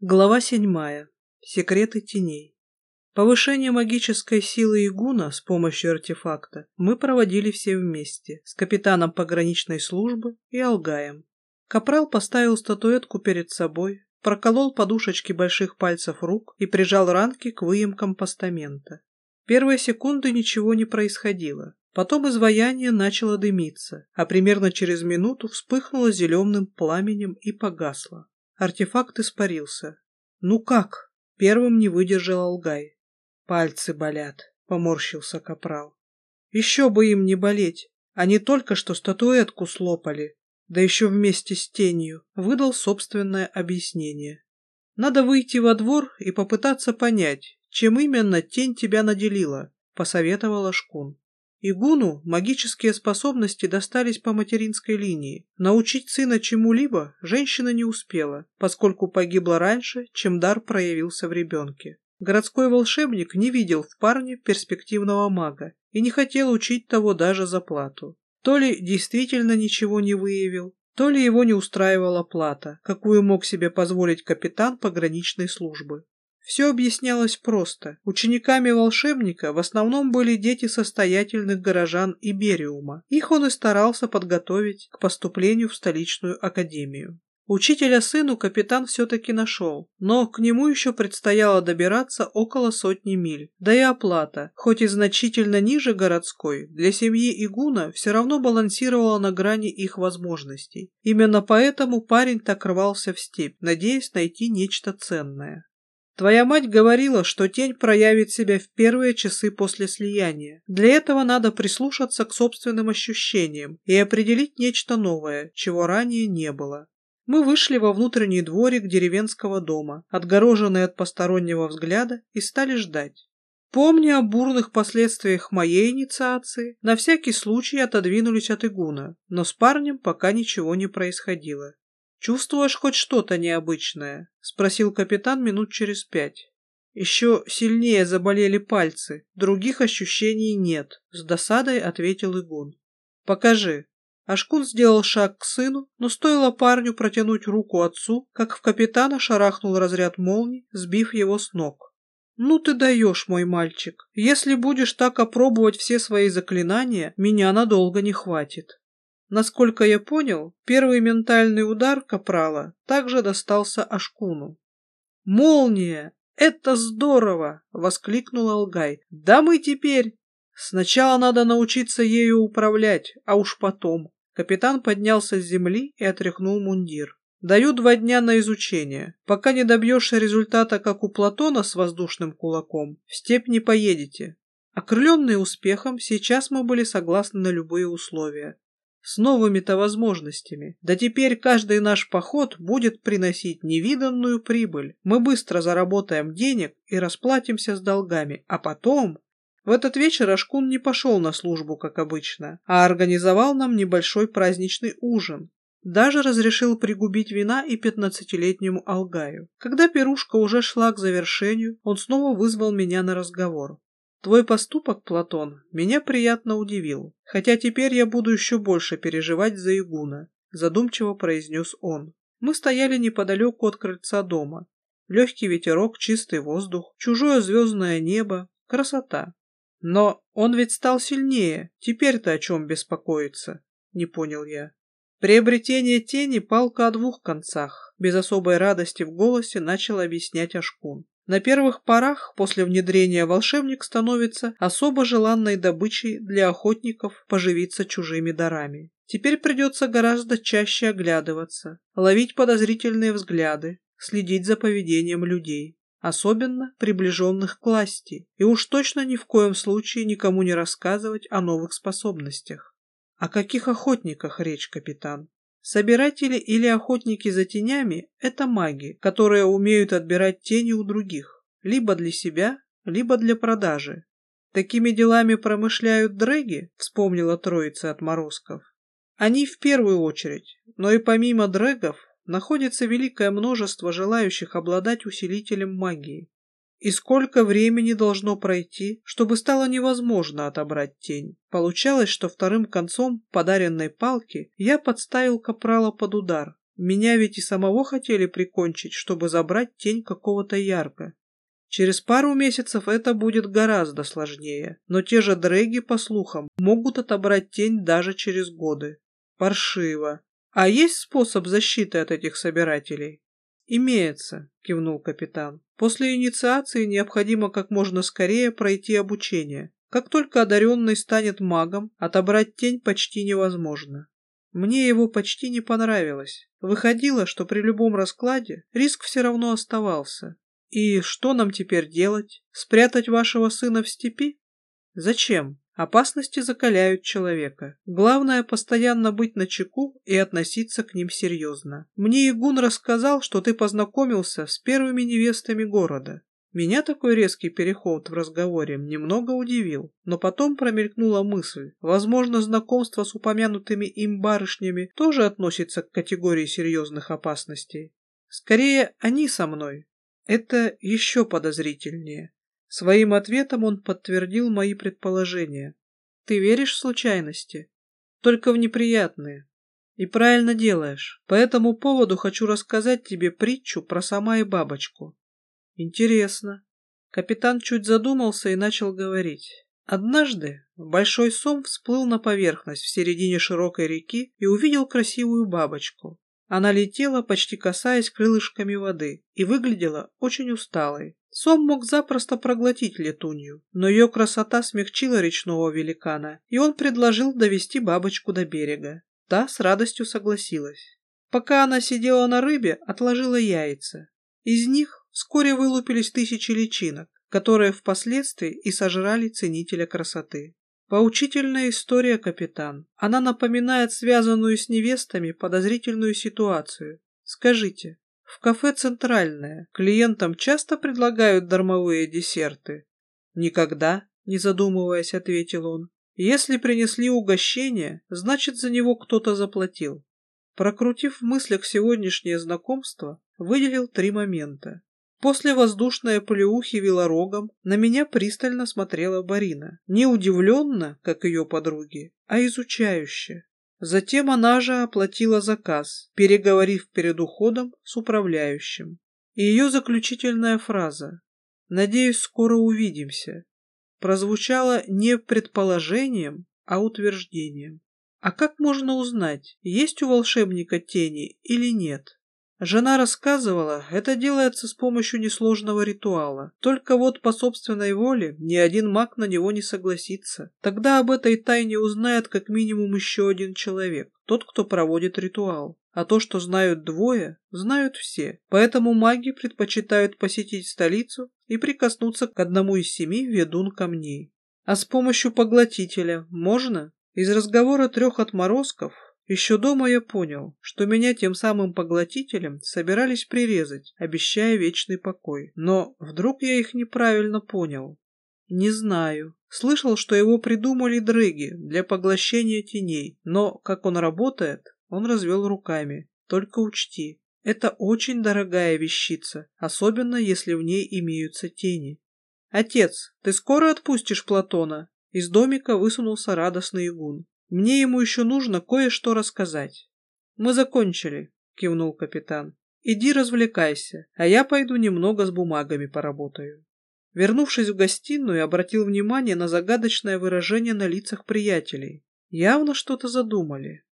Глава седьмая. Секреты теней. Повышение магической силы Игуна с помощью артефакта мы проводили все вместе, с капитаном пограничной службы и Алгаем. Капрал поставил статуэтку перед собой, проколол подушечки больших пальцев рук и прижал ранки к выемкам постамента. Первые секунды ничего не происходило. Потом изваяние начало дымиться, а примерно через минуту вспыхнуло зеленым пламенем и погасло. Артефакт испарился. «Ну как?» — первым не выдержал Алгай. «Пальцы болят», — поморщился Капрал. «Еще бы им не болеть. Они только что статуэтку слопали, да еще вместе с тенью», — выдал собственное объяснение. «Надо выйти во двор и попытаться понять, чем именно тень тебя наделила», — посоветовала Шкун. Игуну магические способности достались по материнской линии. Научить сына чему-либо женщина не успела, поскольку погибла раньше, чем дар проявился в ребенке. Городской волшебник не видел в парне перспективного мага и не хотел учить того даже за плату. То ли действительно ничего не выявил, то ли его не устраивала плата, какую мог себе позволить капитан пограничной службы. Все объяснялось просто. Учениками волшебника в основном были дети состоятельных горожан Ибериума. Их он и старался подготовить к поступлению в столичную академию. Учителя сыну капитан все-таки нашел, но к нему еще предстояло добираться около сотни миль. Да и оплата, хоть и значительно ниже городской, для семьи Игуна все равно балансировала на грани их возможностей. Именно поэтому парень так рвался в степь, надеясь найти нечто ценное. Твоя мать говорила, что тень проявит себя в первые часы после слияния. Для этого надо прислушаться к собственным ощущениям и определить нечто новое, чего ранее не было. Мы вышли во внутренний дворик деревенского дома, отгороженный от постороннего взгляда, и стали ждать. Помня о бурных последствиях моей инициации, на всякий случай отодвинулись от игуна, но с парнем пока ничего не происходило. «Чувствуешь хоть что-то необычное?» — спросил капитан минут через пять. «Еще сильнее заболели пальцы, других ощущений нет», — с досадой ответил Игун. «Покажи». Ашкун сделал шаг к сыну, но стоило парню протянуть руку отцу, как в капитана шарахнул разряд молний, сбив его с ног. «Ну ты даешь, мой мальчик. Если будешь так опробовать все свои заклинания, меня надолго не хватит». Насколько я понял, первый ментальный удар Капрала также достался Ашкуну. «Молния! Это здорово!» — воскликнул Алгай. «Да мы теперь...» «Сначала надо научиться ею управлять, а уж потом...» Капитан поднялся с земли и отряхнул мундир. «Даю два дня на изучение. Пока не добьешься результата, как у Платона с воздушным кулаком, в степь не поедете. Окрыленные успехом, сейчас мы были согласны на любые условия с новыми-то возможностями. Да теперь каждый наш поход будет приносить невиданную прибыль. Мы быстро заработаем денег и расплатимся с долгами, а потом... В этот вечер Ашкун не пошел на службу, как обычно, а организовал нам небольшой праздничный ужин. Даже разрешил пригубить вина и пятнадцатилетнему Алгаю. Когда пирушка уже шла к завершению, он снова вызвал меня на разговор. Твой поступок, Платон, меня приятно удивил, хотя теперь я буду еще больше переживать за Игуна, задумчиво произнес он. Мы стояли неподалеку от крыльца дома. Легкий ветерок, чистый воздух, чужое звездное небо, красота. Но он ведь стал сильнее, теперь-то о чем беспокоиться, не понял я. Приобретение тени – палка о двух концах, без особой радости в голосе начал объяснять Ашкун. На первых порах после внедрения волшебник становится особо желанной добычей для охотников поживиться чужими дарами. Теперь придется гораздо чаще оглядываться, ловить подозрительные взгляды, следить за поведением людей, особенно приближенных к власти, и уж точно ни в коем случае никому не рассказывать о новых способностях. О каких охотниках речь, капитан? Собиратели или охотники за тенями – это маги, которые умеют отбирать тени у других, либо для себя, либо для продажи. Такими делами промышляют дрэги, вспомнила троица отморозков. Они в первую очередь, но и помимо дрэгов находится великое множество желающих обладать усилителем магии. И сколько времени должно пройти, чтобы стало невозможно отобрать тень? Получалось, что вторым концом подаренной палки я подставил капрала под удар, Меня ведь и самого хотели прикончить, чтобы забрать тень какого-то ярко. Через пару месяцев это будет гораздо сложнее, но те же дрэги, по слухам, могут отобрать тень даже через годы. Паршиво. А есть способ защиты от этих собирателей? Имеется, кивнул капитан. После инициации необходимо как можно скорее пройти обучение. Как только одаренный станет магом, отобрать тень почти невозможно. Мне его почти не понравилось. Выходило, что при любом раскладе риск все равно оставался. И что нам теперь делать? Спрятать вашего сына в степи? Зачем? Опасности закаляют человека. Главное постоянно быть начеку и относиться к ним серьезно. Мне Игун рассказал, что ты познакомился с первыми невестами города. Меня такой резкий переход в разговоре немного удивил, но потом промелькнула мысль, возможно, знакомство с упомянутыми им барышнями тоже относится к категории серьезных опасностей. Скорее, они со мной. Это еще подозрительнее. Своим ответом он подтвердил мои предположения. Ты веришь в случайности? Только в неприятные. И правильно делаешь. По этому поводу хочу рассказать тебе притчу про сама и бабочку. Интересно. Капитан чуть задумался и начал говорить. Однажды большой сом всплыл на поверхность в середине широкой реки и увидел красивую бабочку. Она летела, почти касаясь крылышками воды, и выглядела очень усталой. Сом мог запросто проглотить летунью, но ее красота смягчила речного великана, и он предложил довести бабочку до берега. Та с радостью согласилась. Пока она сидела на рыбе, отложила яйца. Из них Вскоре вылупились тысячи личинок, которые впоследствии и сожрали ценителя красоты. Поучительная история, капитан. Она напоминает связанную с невестами подозрительную ситуацию. Скажите, в кафе «Центральное» клиентам часто предлагают дармовые десерты? Никогда, не задумываясь, ответил он. Если принесли угощение, значит, за него кто-то заплатил. Прокрутив в мыслях сегодняшнее знакомство, выделил три момента. После воздушной полеухи велорогом на меня пристально смотрела Барина. Не удивленно, как ее подруги, а изучающе. Затем она же оплатила заказ, переговорив перед уходом с управляющим. И ее заключительная фраза «Надеюсь, скоро увидимся» прозвучала не предположением, а утверждением. А как можно узнать, есть у волшебника тени или нет? Жена рассказывала, это делается с помощью несложного ритуала. Только вот по собственной воле ни один маг на него не согласится. Тогда об этой тайне узнает как минимум еще один человек, тот, кто проводит ритуал. А то, что знают двое, знают все. Поэтому маги предпочитают посетить столицу и прикоснуться к одному из семи ведун камней. А с помощью поглотителя можно? Из разговора трех отморозков еще дома я понял, что меня тем самым поглотителем собирались прирезать, обещая вечный покой. Но вдруг я их неправильно понял? Не знаю. Слышал, что его придумали дрэги для поглощения теней, но как он работает, он развел руками. Только учти, это очень дорогая вещица, особенно если в ней имеются тени. «Отец, ты скоро отпустишь Платона?» Из домика высунулся радостный игун. Мне ему еще нужно кое-что рассказать. Мы закончили, кивнул капитан. Иди развлекайся, а я пойду немного с бумагами поработаю. Вернувшись в гостиную, обратил внимание на загадочное выражение на лицах приятелей. Явно что-то задумали.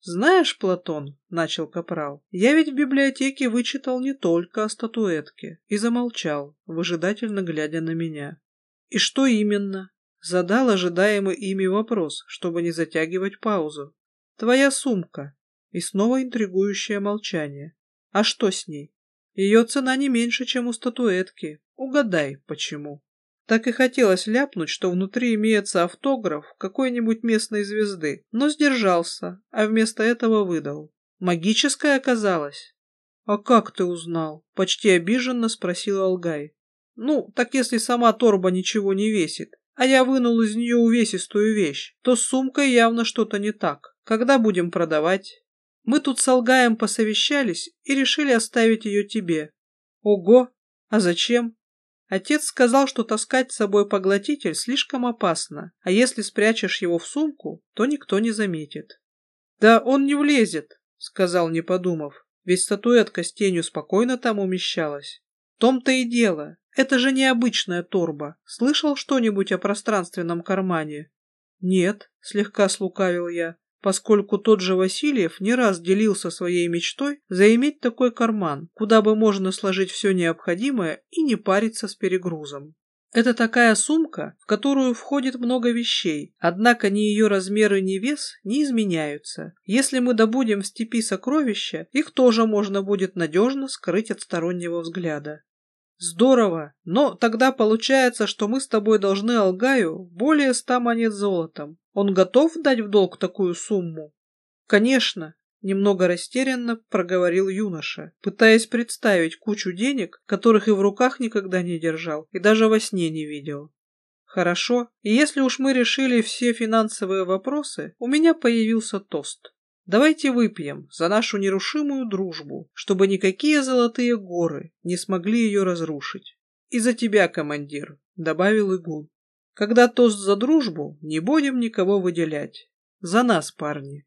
«Знаешь, Платон, — начал Капрал, — я ведь в библиотеке вычитал не только о статуэтке» и замолчал, выжидательно глядя на меня. «И что именно?» Задал ожидаемый ими вопрос, чтобы не затягивать паузу. «Твоя сумка». И снова интригующее молчание. «А что с ней?» «Ее цена не меньше, чем у статуэтки. Угадай, почему». Так и хотелось ляпнуть, что внутри имеется автограф какой-нибудь местной звезды, но сдержался, а вместо этого выдал. «Магическая оказалась?» «А как ты узнал?» — почти обиженно спросил Алгай. «Ну, так если сама торба ничего не весит, а я вынул из нее увесистую вещь, то с сумкой явно что-то не так. Когда будем продавать? Мы тут с Алгаем посовещались и решили оставить ее тебе. Ого! А зачем? Отец сказал, что таскать с собой поглотитель слишком опасно, а если спрячешь его в сумку, то никто не заметит. Да он не влезет, сказал, не подумав. ведь статуэтка с тенью спокойно там умещалась. В том-то и дело, это же необычная торба. Слышал что-нибудь о пространственном кармане? Нет, слегка слукавил я, поскольку тот же Васильев не раз делился своей мечтой заиметь такой карман, куда бы можно сложить все необходимое и не париться с перегрузом. Это такая сумка, в которую входит много вещей, однако ни ее размеры, ни вес не изменяются. Если мы добудем в степи сокровища, их тоже можно будет надежно скрыть от стороннего взгляда. Здорово, но тогда получается, что мы с тобой должны Алгаю более ста монет золотом. Он готов дать в долг такую сумму? Конечно, немного растерянно проговорил юноша, пытаясь представить кучу денег, которых и в руках никогда не держал, и даже во сне не видел. Хорошо, и если уж мы решили все финансовые вопросы, у меня появился тост. Давайте выпьем за нашу нерушимую дружбу, чтобы никакие золотые горы не смогли ее разрушить. И за тебя, командир, добавил Игун. Когда тост за дружбу, не будем никого выделять. За нас, парни.